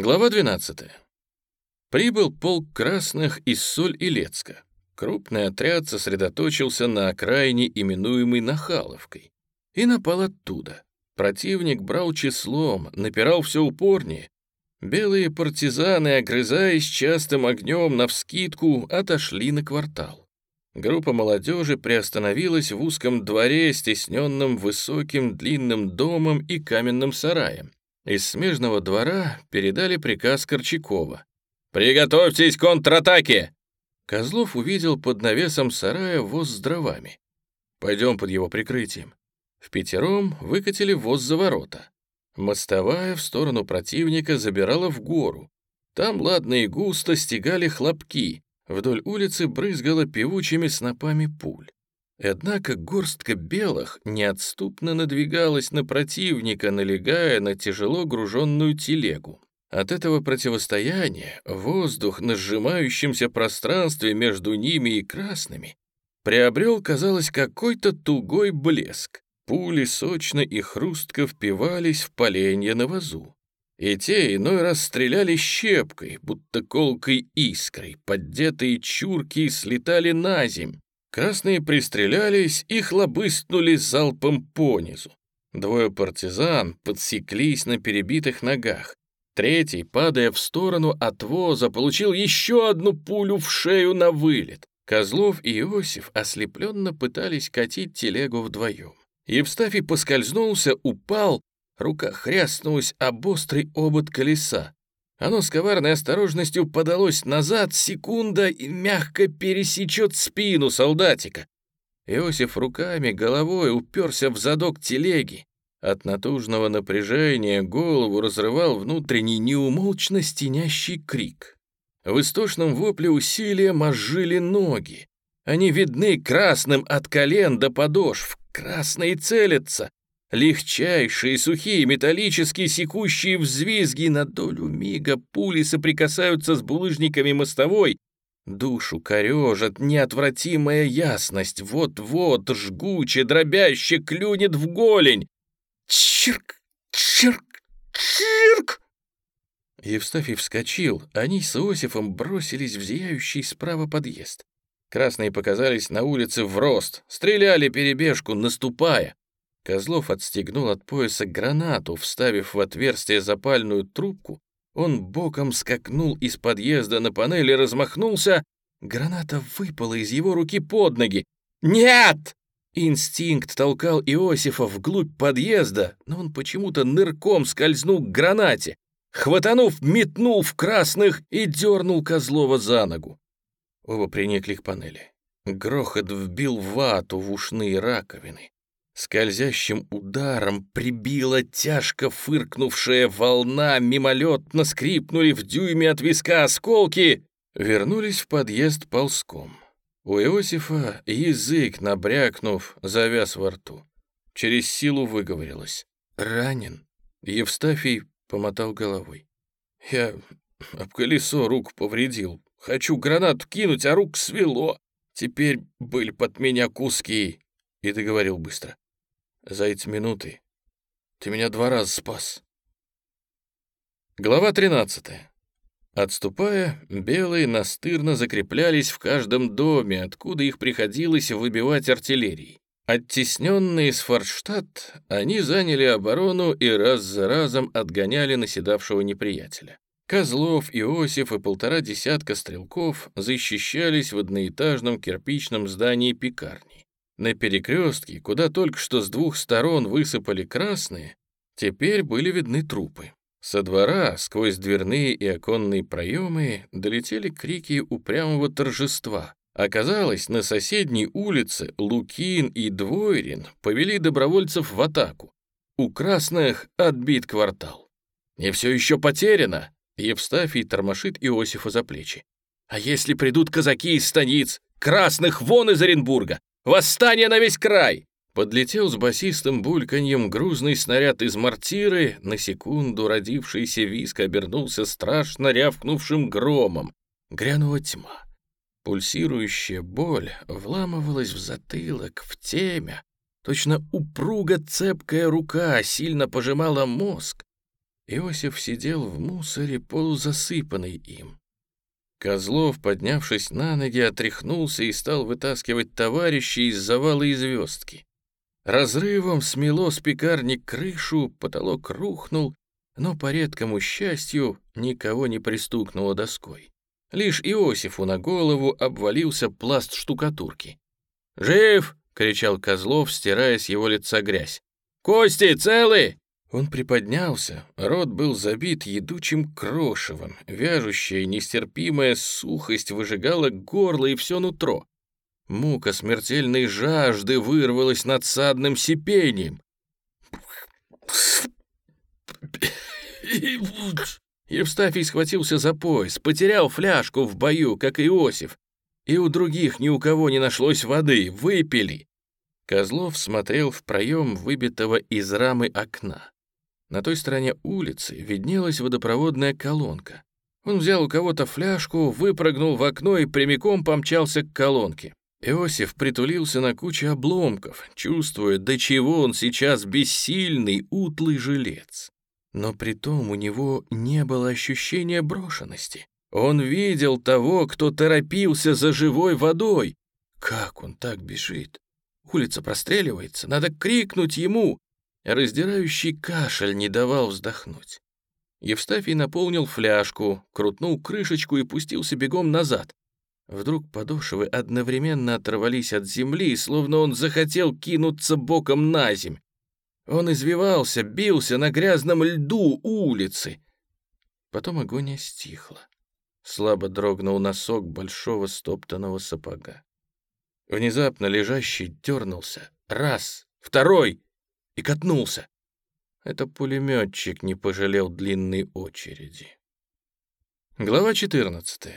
Глава 12. Прибыл полк красных из Соль-Илецка. Крупный отряд сосредоточился на окраине, именуемой Нахаловкой, и напал оттуда. Противник брал числом, напирал все упорнее. Белые партизаны, огрызаясь частым огнем навскидку, отошли на квартал. Группа молодежи приостановилась в узком дворе, стесненном высоким длинным домом и каменным сараем. Из смежного двора передали приказ Корчакова. «Приготовьтесь к контратаке!» Козлов увидел под навесом сарая воз с дровами. «Пойдем под его прикрытием». В пятером выкатили воз за ворота. Мостовая в сторону противника забирала в гору. Там ладно и густо стегали хлопки. Вдоль улицы брызгало певучими снопами пуль. Однако горстка белых неотступно надвигалась на противника, налегая на тяжело груженную телегу. От этого противостояния воздух на сжимающемся пространстве между ними и красными приобрел, казалось, какой-то тугой блеск. Пули сочно и хрустко впивались в поленья на вазу. И те иной раз стреляли щепкой, будто колкой искрой, поддетые чурки слетали на земь, Красные пристрелялись и хлобыстнули залпом понизу. Двое партизан подсеклись на перебитых ногах. Третий, падая в сторону от воза, получил еще одну пулю в шею на вылет. Козлов и Иосиф ослепленно пытались катить телегу вдвоем. Евстафий поскользнулся, упал, рука хряснулась об острый обод колеса. Оно с коварной осторожностью подалось назад, секунда и мягко пересечет спину солдатика. Иосиф руками, головой уперся в задок телеги. От натужного напряжения голову разрывал внутренний неумолчно стенящий крик. В истошном вопле усилия мозжили ноги. Они видны красным от колен до подошв. Красные целятся. Легчайшие, сухие, металлические, секущие взвизги на долю мига пули соприкасаются с булыжниками мостовой, Душу корежит неотвратимая ясность, вот-вот, жгуче, дробяще клюнет в голень. Чирк, чирк, чирк! Евстафий вскочил, они с Иосифом бросились в зияющий справа подъезд. Красные показались на улице в рост, стреляли перебежку, наступая. Козлов отстегнул от пояса гранату, вставив в отверстие запальную трубку. Он боком скакнул из подъезда на панели, размахнулся. Граната выпала из его руки под ноги. «Нет!» Инстинкт толкал Иосифа вглубь подъезда, но он почему-то нырком скользнул к гранате. Хватанув, метнул в красных и дернул Козлова за ногу. Оба приникли к панели. Грохот вбил вату в ушные раковины. Скользящим ударом прибила тяжко фыркнувшая волна, мимолетно скрипнули в дюйме от виска осколки, вернулись в подъезд ползком. У Иосифа язык, набрякнув, завяз во рту. Через силу выговорилось. «Ранен?» Евстафий помотал головой. «Я об колесо руку повредил. Хочу гранату кинуть, а рук свело. Теперь были под меня куски». И договорил быстро. За эти минуты ты меня два раза спас. Глава 13. Отступая, белые настырно закреплялись в каждом доме, откуда их приходилось выбивать артиллерией. Оттесненные с Форштадт, они заняли оборону и раз за разом отгоняли наседавшего неприятеля. Козлов, Иосиф и полтора десятка стрелков защищались в одноэтажном кирпичном здании пекарни. На перекрестке, куда только что с двух сторон высыпали красные, теперь были видны трупы. Со двора, сквозь дверные и оконные проемы, долетели крики упрямого торжества. Оказалось, на соседней улице Лукин и Двойрин повели добровольцев в атаку. У красных отбит квартал. «Не все еще потеряно!» Евстафий тормошит Иосифа за плечи. «А если придут казаки из станиц? Красных вон из Оренбурга! Восстание на весь край!» Подлетел с басистым бульканьем грузный снаряд из мортиры, на секунду родившийся виск обернулся страшно рявкнувшим громом. Грянула тьма. Пульсирующая боль вламывалась в затылок, в темя. Точно упруга цепкая рука сильно пожимала мозг. Иосиф сидел в мусоре, полузасыпанный им. Козлов, поднявшись на ноги, отряхнулся и стал вытаскивать товарищей из завала и звездки. Разрывом смело с пекарни крышу, потолок рухнул, но по редкому счастью никого не пристукнуло доской. Лишь Иосифу на голову обвалился пласт штукатурки. «Жив!» — кричал Козлов, стирая с его лица грязь. «Кости целы?» Он приподнялся, рот был забит едучим крошевом, вяжущая нестерпимая сухость выжигала горло и все нутро. Мука смертельной жажды вырвалась над садным сипением. Евстафий схватился за пояс, потерял фляжку в бою, как Иосиф. И у других ни у кого не нашлось воды, выпили. Козлов смотрел в проем выбитого из рамы окна. На той стороне улицы виднелась водопроводная колонка. Он взял у кого-то фляжку, выпрыгнул в окно и прямиком помчался к колонке. Иосиф притулился на куче обломков, чувствуя, до чего он сейчас бессильный, утлый жилец. Но при том у него не было ощущения брошенности. Он видел того, кто торопился за живой водой. Как он так бежит? Улица простреливается, надо крикнуть ему. Раздирающий кашель не давал вздохнуть. Евстафий наполнил фляжку, крутнул крышечку и пустился бегом назад. Вдруг подошвы одновременно оторвались от земли, словно он захотел кинуться боком на земь. Он извивался, бился на грязном льду улицы. Потом агония стихла. Слабо дрогнул носок большого стоптанного сапога. Внезапно лежащий дернулся. Раз, второй и катнулся. Это пулеметчик не пожалел длинной очереди. Глава 14.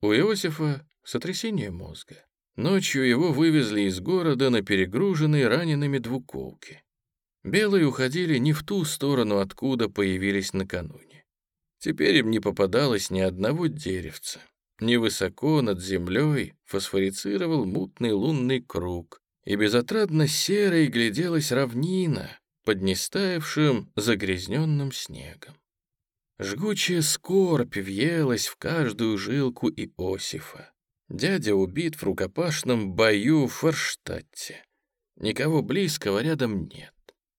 У Иосифа сотрясение мозга. Ночью его вывезли из города на перегруженной ранеными двуколке. Белые уходили не в ту сторону, откуда появились накануне. Теперь им не попадалось ни одного деревца. Невысоко над землей фосфорицировал мутный лунный круг, и безотрадно серой гляделась равнина под нестаявшим загрязненным снегом. Жгучая скорбь въелась в каждую жилку Иосифа. Дядя убит в рукопашном бою в Форштадте. Никого близкого рядом нет.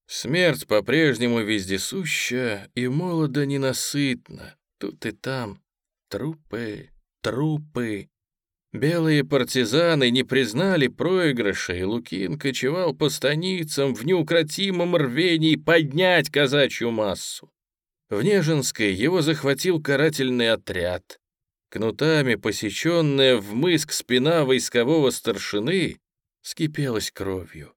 Смерть по-прежнему вездесуща и молодо ненасытна. Тут и там трупы, трупы. Белые партизаны не признали проигрыша, и Лукин кочевал по станицам в неукротимом рвении поднять казачью массу. В Нежинской его захватил карательный отряд. Кнутами посеченная в мыск спина войскового старшины скипелась кровью.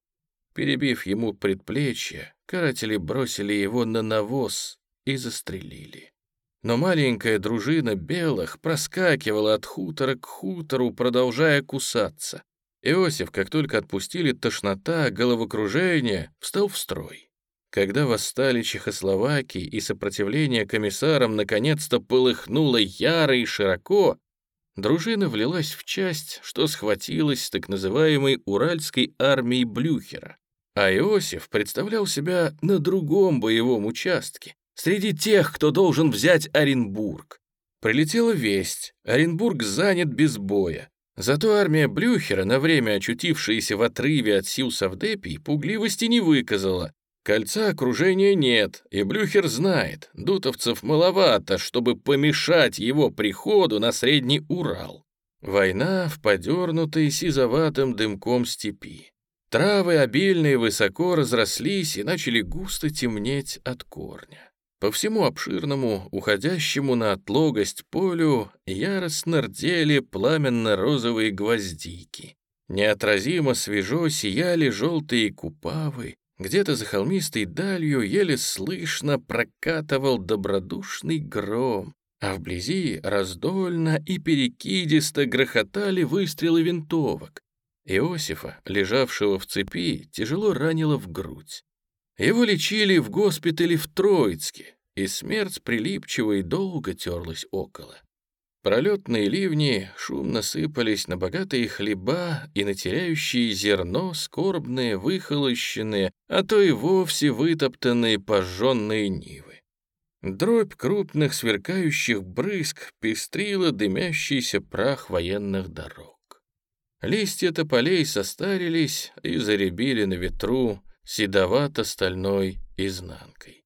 Перебив ему предплечье, каратели бросили его на навоз и застрелили но маленькая дружина белых проскакивала от хутора к хутору, продолжая кусаться. Иосиф, как только отпустили тошнота, головокружение, встал в строй. Когда восстали Чехословакии и сопротивление комиссарам наконец-то полыхнуло яро и широко, дружина влилась в часть, что схватилась с так называемой Уральской армией Блюхера. А Иосиф представлял себя на другом боевом участке, Среди тех, кто должен взять Оренбург. Прилетела весть. Оренбург занят без боя. Зато армия Блюхера, на время очутившаяся в отрыве от сил Савдепий, пугливости не выказала. Кольца окружения нет, и Блюхер знает, дутовцев маловато, чтобы помешать его приходу на Средний Урал. Война в подернутой сизоватым дымком степи. Травы обильные высоко разрослись и начали густо темнеть от корня. По всему обширному, уходящему на отлогость полю, яростно рдели пламенно-розовые гвоздики. Неотразимо свежо сияли желтые купавы, где-то за холмистой далью еле слышно прокатывал добродушный гром, а вблизи раздольно и перекидисто грохотали выстрелы винтовок. Иосифа, лежавшего в цепи, тяжело ранило в грудь. Его лечили в госпитале в Троицке, и смерть прилипчиво и долго терлась около. Пролетные ливни шумно сыпались на богатые хлеба и на теряющие зерно скорбные, выхолощенные, а то и вовсе вытоптанные пожженные нивы. Дробь крупных сверкающих брызг пестрила дымящийся прах военных дорог. Листья тополей состарились и заребили на ветру седовато-стальной изнанкой.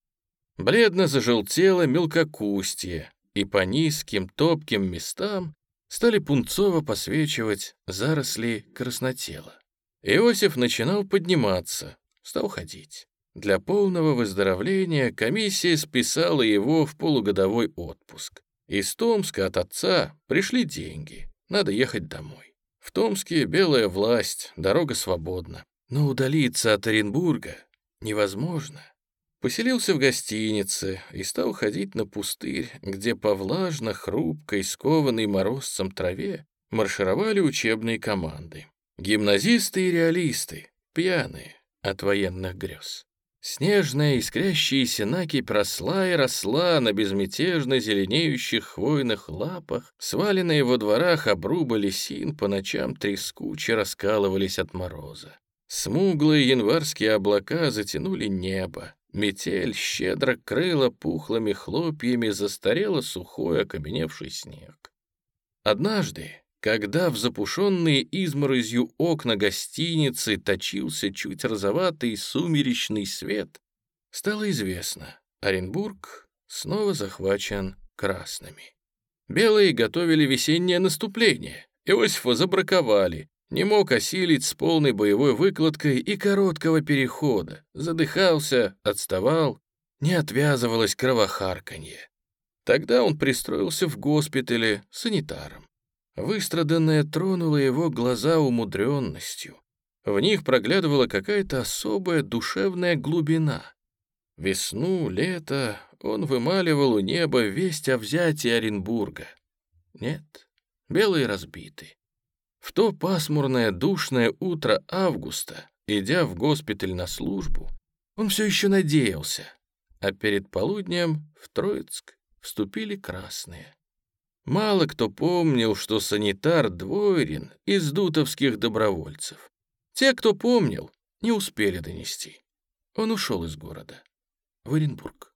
Бледно зажелтело мелкокустье, и по низким топким местам стали пунцово посвечивать заросли краснотела. Иосиф начинал подниматься, стал ходить. Для полного выздоровления комиссия списала его в полугодовой отпуск. Из Томска от отца пришли деньги, надо ехать домой. В Томске белая власть, дорога свободна. Но удалиться от Оренбурга невозможно. Поселился в гостинице и стал ходить на пустырь, где по влажно-хрупкой, скованной морозцем траве маршировали учебные команды. Гимназисты и реалисты, пьяные от военных грез. Снежная искрящаяся накипь росла и росла на безмятежно зеленеющих хвойных лапах, сваленные во дворах обрубы лисин по ночам трескуче раскалывались от мороза. Смуглые январские облака затянули небо, метель щедро крыла пухлыми хлопьями застарело сухой окаменевший снег. Однажды, когда в запушенные изморозью окна гостиницы точился чуть розоватый сумеречный свет, стало известно, Оренбург снова захвачен красными. Белые готовили весеннее наступление, Иосифа забраковали, не мог осилить с полной боевой выкладкой и короткого перехода, задыхался, отставал, не отвязывалось кровохарканье. Тогда он пристроился в госпитале санитаром. Выстраданное тронуло его глаза умудренностью. В них проглядывала какая-то особая душевная глубина. Весну, лето он вымаливал у неба весть о взятии Оренбурга. Нет, белые разбиты. В то пасмурное душное утро августа, идя в госпиталь на службу, он все еще надеялся, а перед полуднем в Троицк вступили красные. Мало кто помнил, что санитар Двойрин из дутовских добровольцев. Те, кто помнил, не успели донести. Он ушел из города в Оренбург.